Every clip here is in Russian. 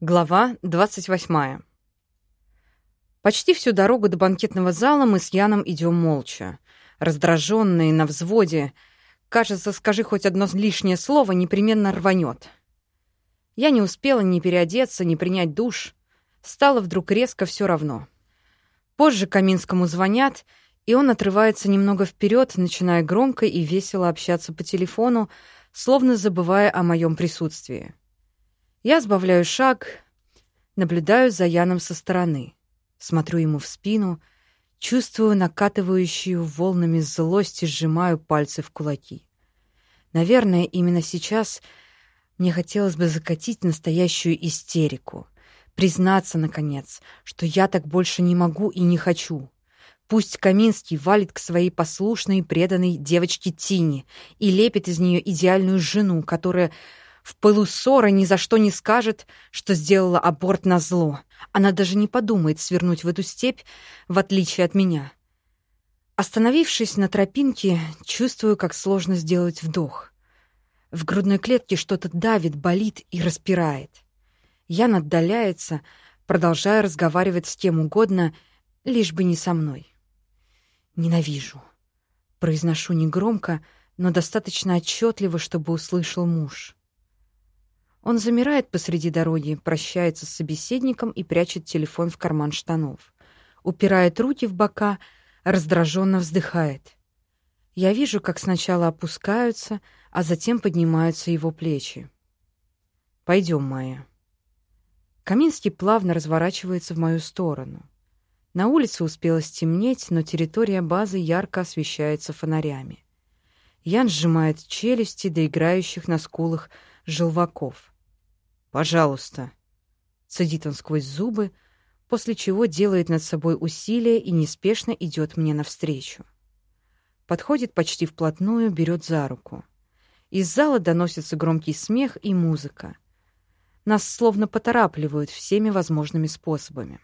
Глава 28. Почти всю дорогу до банкетного зала мы с Яном идем молча. Раздраженные, на взводе. Кажется, скажи хоть одно лишнее слово, непременно рванет. Я не успела ни переодеться, ни принять душ. Стало вдруг резко все равно. Позже Каминскому звонят, и он отрывается немного вперед, начиная громко и весело общаться по телефону, словно забывая о моем присутствии. Я сбавляю шаг, наблюдаю за Яном со стороны, смотрю ему в спину, чувствую накатывающую волнами злость и сжимаю пальцы в кулаки. Наверное, именно сейчас мне хотелось бы закатить настоящую истерику, признаться, наконец, что я так больше не могу и не хочу. Пусть Каминский валит к своей послушной и преданной девочке Тине и лепит из нее идеальную жену, которая в пылу ссоры ни за что не скажет, что сделала аборт на зло. Она даже не подумает свернуть в эту степь, в отличие от меня. Остановившись на тропинке, чувствую, как сложно сделать вдох. В грудной клетке что-то давит, болит и распирает. Ян отдаляется, продолжая разговаривать с кем угодно, лишь бы не со мной. «Ненавижу», — произношу негромко, но достаточно отчетливо, чтобы услышал муж. Он замирает посреди дороги, прощается с собеседником и прячет телефон в карман штанов. Упирает руки в бока, раздраженно вздыхает. Я вижу, как сначала опускаются, а затем поднимаются его плечи. Пойдем, Майя. Каминский плавно разворачивается в мою сторону. На улице успело стемнеть, но территория базы ярко освещается фонарями. Ян сжимает челюсти до играющих на скулах желваков. «Пожалуйста», — цедит он сквозь зубы, после чего делает над собой усилие и неспешно идет мне навстречу. Подходит почти вплотную, берет за руку. Из зала доносится громкий смех и музыка. Нас словно поторапливают всеми возможными способами.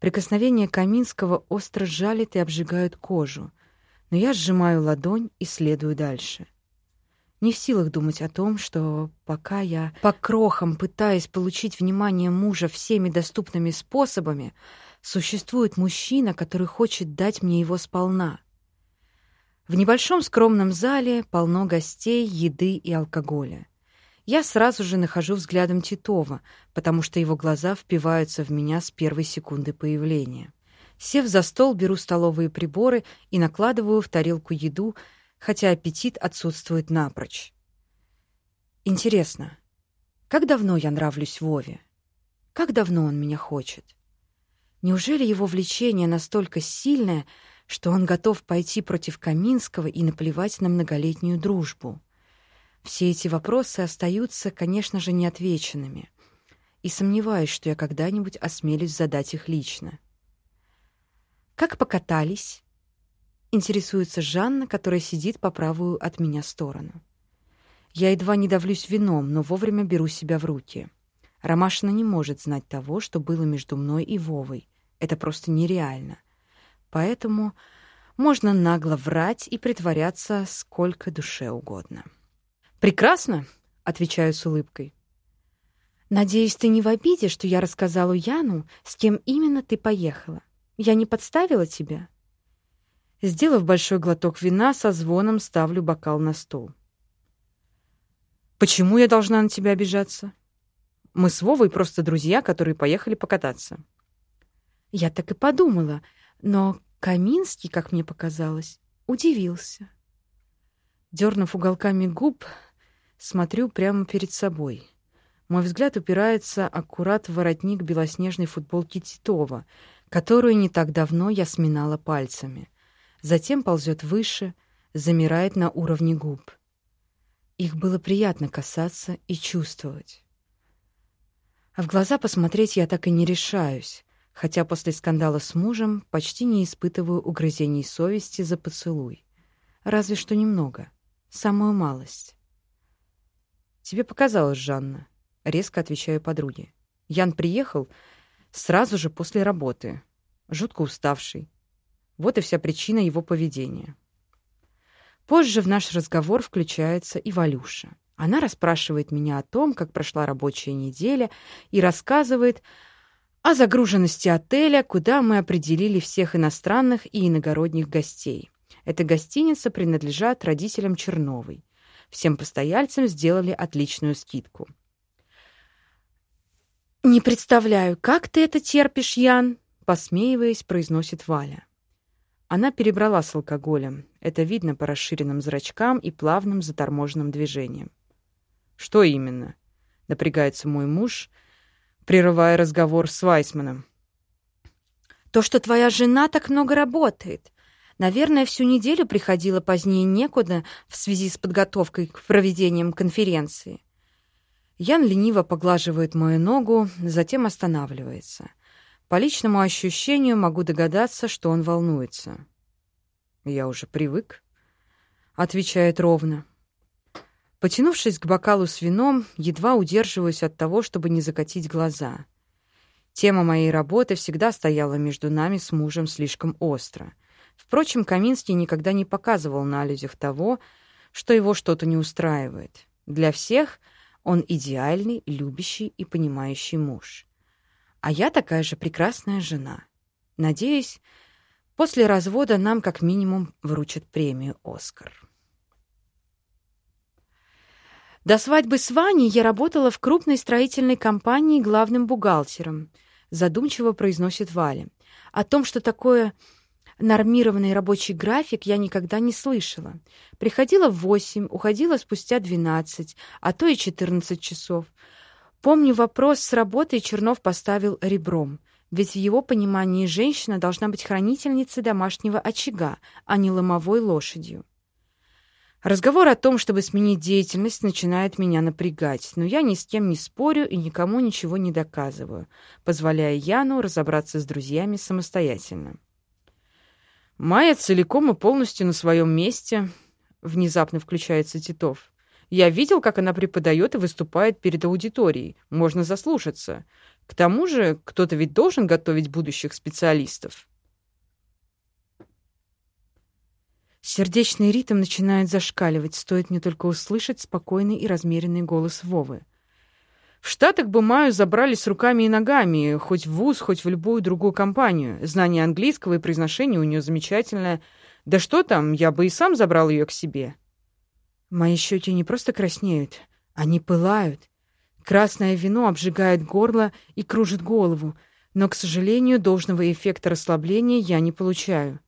Прикосновение Каминского остро жалит и обжигают кожу, но я сжимаю ладонь и следую дальше не в силах думать о том, что пока я по крохам пытаюсь получить внимание мужа всеми доступными способами, существует мужчина, который хочет дать мне его сполна. В небольшом скромном зале полно гостей, еды и алкоголя. Я сразу же нахожу взглядом Титова, потому что его глаза впиваются в меня с первой секунды появления. Сев за стол, беру столовые приборы и накладываю в тарелку еду, хотя аппетит отсутствует напрочь. Интересно, как давно я нравлюсь Вове? Как давно он меня хочет? Неужели его влечение настолько сильное, что он готов пойти против Каминского и наплевать на многолетнюю дружбу? Все эти вопросы остаются, конечно же, неотвеченными, и сомневаюсь, что я когда-нибудь осмелюсь задать их лично. Как покатались? Интересуется Жанна, которая сидит по правую от меня сторону. Я едва не давлюсь вином, но вовремя беру себя в руки. Ромашина не может знать того, что было между мной и Вовой. Это просто нереально. Поэтому можно нагло врать и притворяться сколько душе угодно. «Прекрасно!» — отвечаю с улыбкой. «Надеюсь, ты не в обиде, что я рассказала Яну, с кем именно ты поехала. Я не подставила тебя?» Сделав большой глоток вина, со звоном ставлю бокал на стол. «Почему я должна на тебя обижаться? Мы с Вовой просто друзья, которые поехали покататься». Я так и подумала, но Каминский, как мне показалось, удивился. Дернув уголками губ, смотрю прямо перед собой. Мой взгляд упирается аккурат в воротник белоснежной футболки Титова, которую не так давно я сминала пальцами затем ползет выше, замирает на уровне губ. Их было приятно касаться и чувствовать. А в глаза посмотреть я так и не решаюсь, хотя после скандала с мужем почти не испытываю угрызений совести за поцелуй. Разве что немного, самую малость. «Тебе показалось, Жанна», — резко отвечаю подруге. Ян приехал сразу же после работы, жутко уставший, вот и вся причина его поведения. Позже в наш разговор включается и Валюша. Она расспрашивает меня о том, как прошла рабочая неделя, и рассказывает о загруженности отеля, куда мы определили всех иностранных и иногородних гостей. Эта гостиница принадлежит родителям Черновой. Всем постояльцам сделали отличную скидку. «Не представляю, как ты это терпишь, Ян?» посмеиваясь, произносит Валя. Она перебрала с алкоголем. Это видно по расширенным зрачкам и плавным заторможенным движениям. Что именно? Напрягается мой муж, прерывая разговор с Вайсманом. То, что твоя жена так много работает. Наверное, всю неделю приходила позднее некуда в связи с подготовкой к проведениям конференции. Ян лениво поглаживает мою ногу, затем останавливается. По личному ощущению могу догадаться, что он волнуется. Я уже привык, отвечает ровно. Потянувшись к бокалу с вином, едва удерживаюсь от того, чтобы не закатить глаза. Тема моей работы всегда стояла между нами с мужем слишком остро. Впрочем, Каминский никогда не показывал на людях того, что его что-то не устраивает. Для всех он идеальный, любящий и понимающий муж. А я такая же прекрасная жена. Надеюсь, после развода нам как минимум вручат премию «Оскар». До свадьбы с Ваней я работала в крупной строительной компании главным бухгалтером, задумчиво произносит Валя. О том, что такое нормированный рабочий график, я никогда не слышала. Приходила в восемь, уходила спустя двенадцать, а то и четырнадцать часов. Помню, вопрос с работой Чернов поставил ребром, ведь в его понимании женщина должна быть хранительницей домашнего очага, а не ломовой лошадью. Разговор о том, чтобы сменить деятельность, начинает меня напрягать, но я ни с кем не спорю и никому ничего не доказываю, позволяя Яну разобраться с друзьями самостоятельно. Майя целиком и полностью на своем месте, внезапно включается Титов. Я видел, как она преподает и выступает перед аудиторией. Можно заслушаться. К тому же, кто-то ведь должен готовить будущих специалистов. Сердечный ритм начинает зашкаливать, стоит мне только услышать спокойный и размеренный голос Вовы. В Штатах бы Маю забрали с руками и ногами, хоть в ВУЗ, хоть в любую другую компанию. Знание английского и произношение у нее замечательное. Да что там, я бы и сам забрал ее к себе. Мои щеки не просто краснеют, они пылают. Красное вино обжигает горло и кружит голову, но, к сожалению, должного эффекта расслабления я не получаю.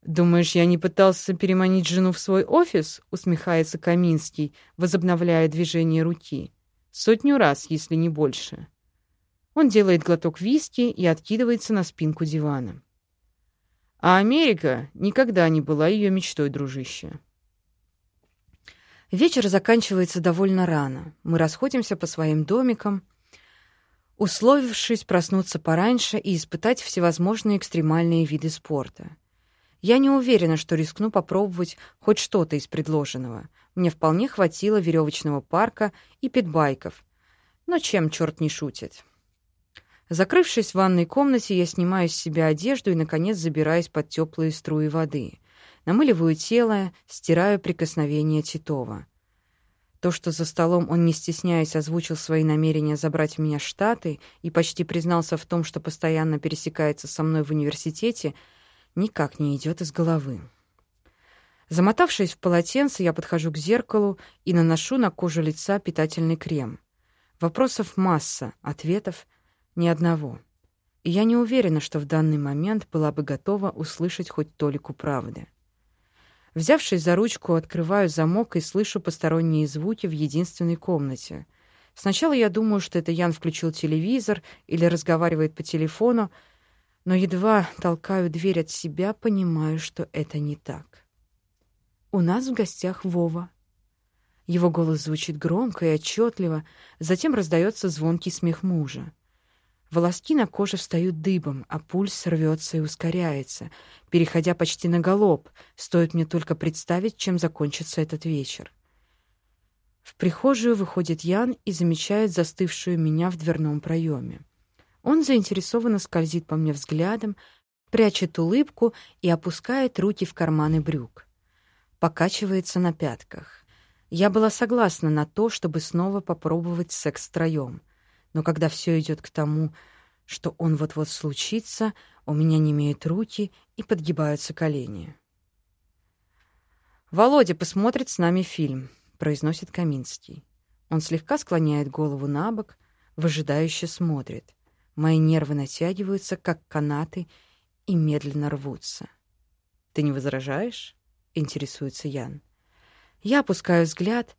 «Думаешь, я не пытался переманить жену в свой офис?» — усмехается Каминский, возобновляя движение руки. «Сотню раз, если не больше». Он делает глоток виски и откидывается на спинку дивана. А Америка никогда не была ее мечтой, дружище. Вечер заканчивается довольно рано. Мы расходимся по своим домикам, условившись проснуться пораньше и испытать всевозможные экстремальные виды спорта. Я не уверена, что рискну попробовать хоть что-то из предложенного. Мне вполне хватило веревочного парка и питбайков. Но чем черт не шутит? Закрывшись в ванной комнате, я снимаю с себя одежду и, наконец, забираюсь под теплые струи воды. Намыливаю тело, стираю прикосновение Титова. То, что за столом он, не стесняясь, озвучил свои намерения забрать меня в Штаты и почти признался в том, что постоянно пересекается со мной в университете — никак не идет из головы. Замотавшись в полотенце, я подхожу к зеркалу и наношу на кожу лица питательный крем. Вопросов масса, ответов ни одного. И я не уверена, что в данный момент была бы готова услышать хоть толику правды. Взявшись за ручку, открываю замок и слышу посторонние звуки в единственной комнате. Сначала я думаю, что это Ян включил телевизор или разговаривает по телефону, но едва толкаю дверь от себя, понимаю, что это не так. У нас в гостях Вова. Его голос звучит громко и отчетливо, затем раздается звонкий смех мужа. Волоски на коже встают дыбом, а пульс рвется и ускоряется, переходя почти на галоп, стоит мне только представить, чем закончится этот вечер. В прихожую выходит Ян и замечает застывшую меня в дверном проеме. Он заинтересованно скользит по мне взглядом, прячет улыбку и опускает руки в карманы брюк. Покачивается на пятках. Я была согласна на то, чтобы снова попробовать секс втроем, но когда все идет к тому, что он вот-вот случится, у меня не имеют руки и подгибаются колени. «Володя посмотрит с нами фильм», — произносит Каминский. Он слегка склоняет голову на бок, выжидающе смотрит. Мои нервы натягиваются, как канаты, и медленно рвутся. «Ты не возражаешь?» — интересуется Ян. Я опускаю взгляд,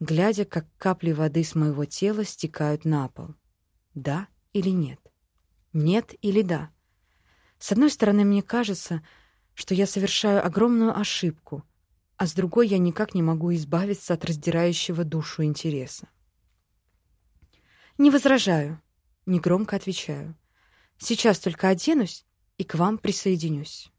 глядя, как капли воды с моего тела стекают на пол. Да или нет? Нет или да? С одной стороны, мне кажется, что я совершаю огромную ошибку, а с другой я никак не могу избавиться от раздирающего душу интереса. «Не возражаю», — негромко отвечаю. «Сейчас только оденусь и к вам присоединюсь».